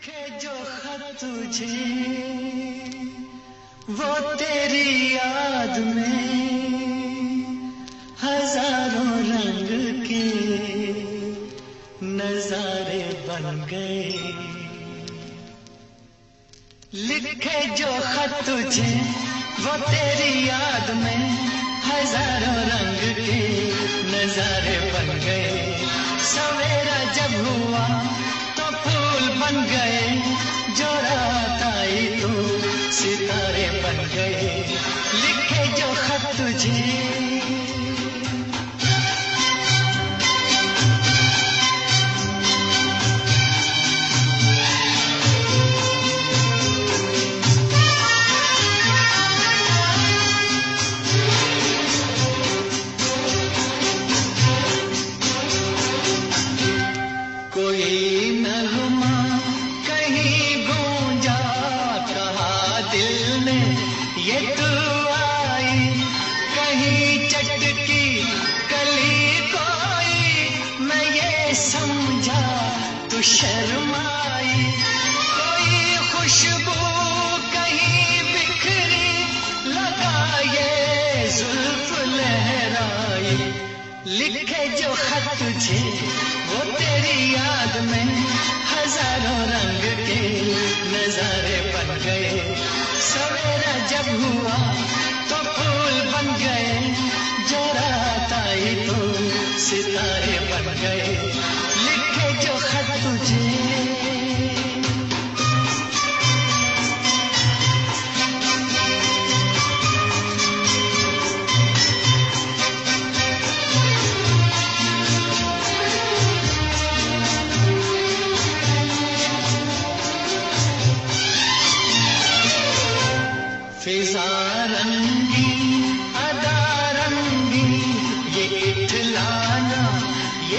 लिखे जो खत तुझे, वो तेरी याद में हज़ारों रंग के नजारे बन गए। लिखे जो खत तुझे, वो तेरी याद में हज़ारों रंग के नजारे बन गए। सवेरा जब हुआ बन गए जो रात आई तू सितारे बन गए। लिखे जो खत तुझे शर्माई, कोई खुशबू कहीं बिखरी, लगा ये जुल्फ लहराई। लिखे जो खत तुझे, वो तेरी याद में हज़ारों रंग के नजारे बन गए। सवेरा जब हुआ तो फूल बन गए, जो रात आई तो सितारे बन गए।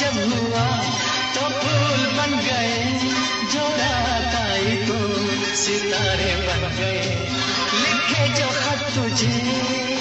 जब हुआ तो फूल बन गए जो रात आई तो सितारे बन गए। लिखे जो खत तुझे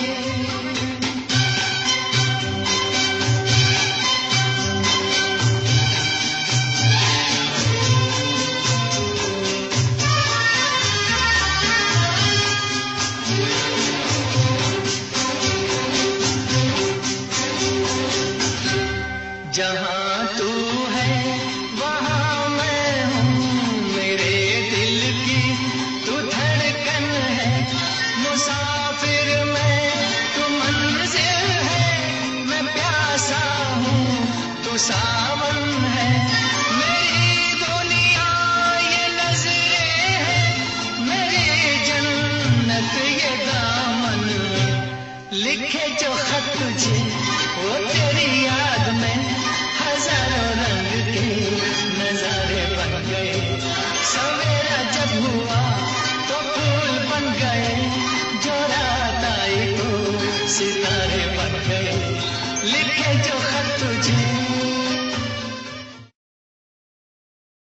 लिखे जो खत तुझे, वो तेरी याद में हज़ारों रंग के नजारे बन गए। सवेरा